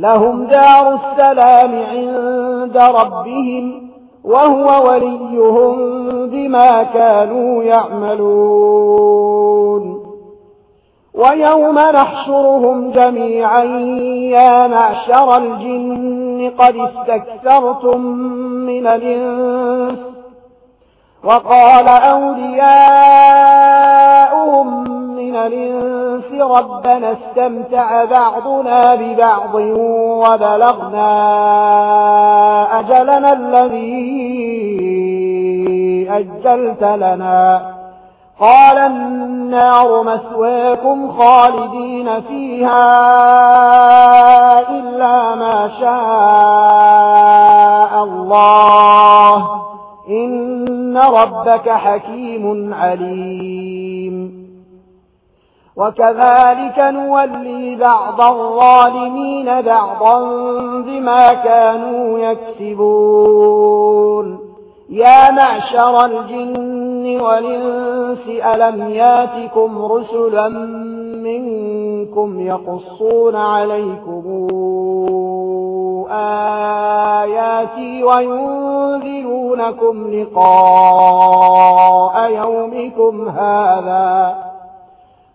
لهم دار السلام عند ربهم وهو وليهم بما كانوا يعملون. ويوم نحشرهم جميعا يا معشر الجن قد استكثرتم من الإنس وقال أولياؤهم من الإنس ربنا استمتع بعضنا ببعض وبلغنا أجلنا الذي أجلت لنا. قال النار مسواكم خالدين فيها إلا ما شاء الله. إن ربك حكيم عليم. وكذلك نولي بعض الظالمين بعضا بما كانوا يكسبون. يا معشر الجن والإنس ألم ياتكم رسلا منكم يقصون عليكم آياتي وينذرونكم لقاء يومكم هذا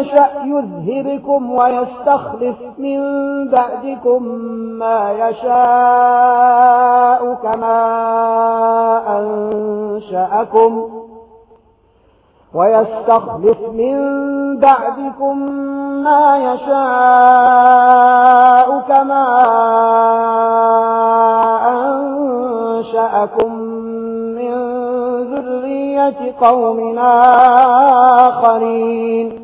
يشأ يذهبكم ويستخلف من بعدكم ما يشاء كما أنشأكم ويستخلف من بعدكم ما يشاء كما أنشأكم من ذرية قَوْمٍ آخرين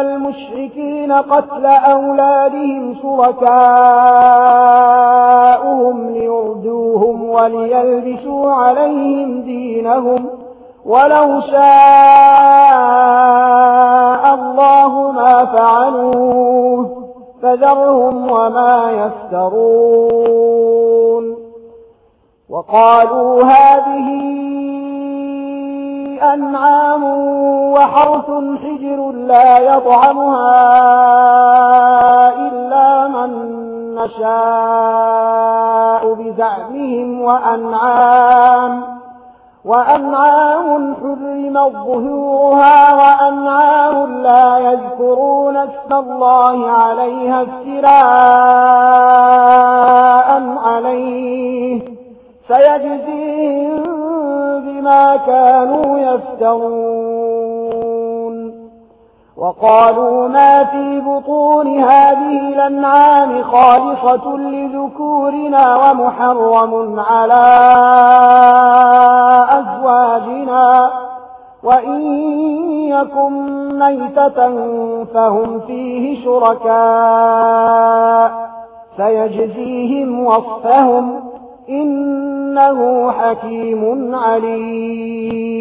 المشركين قتل أولادهم شركاؤهم ليردوهم وليلبسوا عليهم دينهم ولو شاء الله ما فعلوه فذرهم وما يفترون. وقالوا هذه أنعام وحرث حجر لا يطعمها إلا من نشاء بزعمهم وأنعام وأنعام حرم الظهورها وأنعام لا يذكرون اسم الله عليها افتراء عليه سيجزيهم بما كانوا يفترون. وقالوا ما في بطون هذه الأنعام خالصة لذكورنا ومحرم على أزواجنا. وإن يكن ميتة فهم فيه شركاء. فيجزيهم وصفهم إن إنه حكيم عليم.